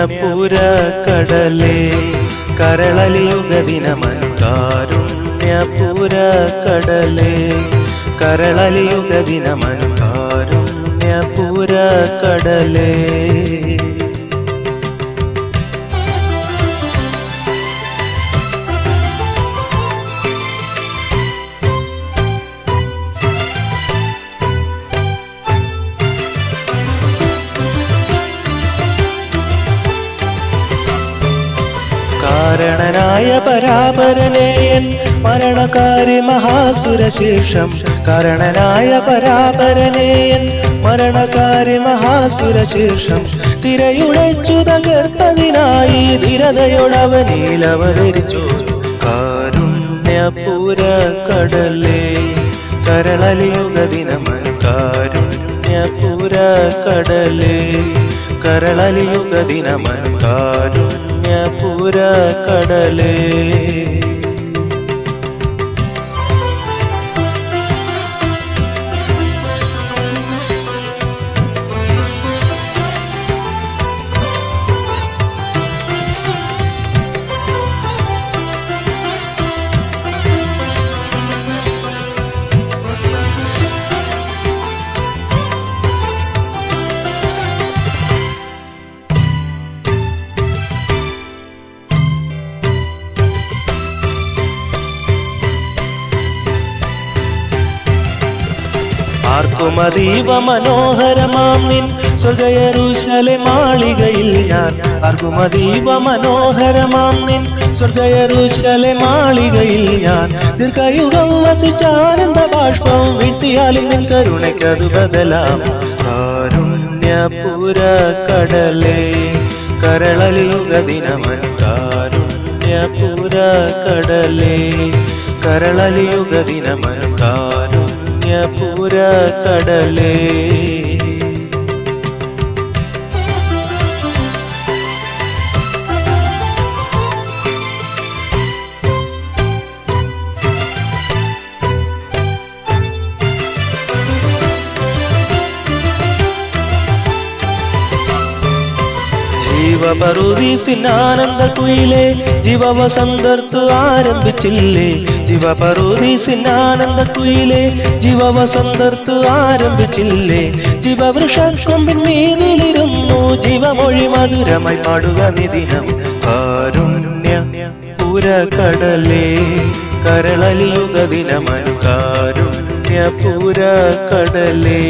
കാരുണ്യപുര കടലേ കരളലിയുക ദിനമൻ കാരുണ്യപുര കടലേ കരളലിയുക ദിനമൻ കാരുണ്യപുര കടലേ കാരണനായ പരാപരനേയൻ മരണകാരി മഹാസുരശേഷം കരണനായ പരാപരനേയൻ മരണകാരി മഹാസുരശേഷം തിരയുടച്ചു തകർത്തതിനായി ധിരതയുടവ നീലവരിച്ചു കാരുണ്യപുര കടലേ കരളലിയുക ദിനമൻ കാരുണ്യപുര കടലേ കരളലിയുഗ ദിനമൻ കാരുണ്യപുര കടലേ. ആർക്കും അതീവ മനോഹരമാം നിൻ സ്വർഗയറുശലെ മാളികയിൽ ഞാൻ. ആർക്കും അതീവ മനോഹരമാം നിൻ സ്വർഗയറുശലെ മാളികയിൽ ഞാൻ. ദീർഘയുഗം വസിച്ചാനന്ദ ബാഷ്പം വീഴ്ത്തിയാലും നിൻ കരുണയ്ക്കത് ബദലാം. കാരുണ്യപുര കടലേ കരളലിയുഗ ദിനമൻ കാരുണ്യപുര കടലേ കരളലിയുഗ ദിനമൻ കാരുണ്യപുര കടലേ. ജീവപറുദീസിനാനന്ദ കുയിലെ ജീവവസന്തർത്തു ആരംഭിച്ചില്ലേ? ജീവപറുദീസിനാനന്ദ കുയിലെ ജീവവസന്തർത്തു ആരംഭിച്ചില്ലേ? ജീവവൃക്ഷക്കൊമ്പിൻ മീതിലിരുന്നു ജീവമൊഴി മധുരമായി പാടുക നിദിനം കാരുണ്യ പുര കടലേ ദിനമനു. കാരുണ്യ പുര കടലേ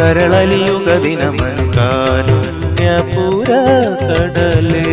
ദിനമനു. ദിനമൻ കാരുണ്യപുര കടലേ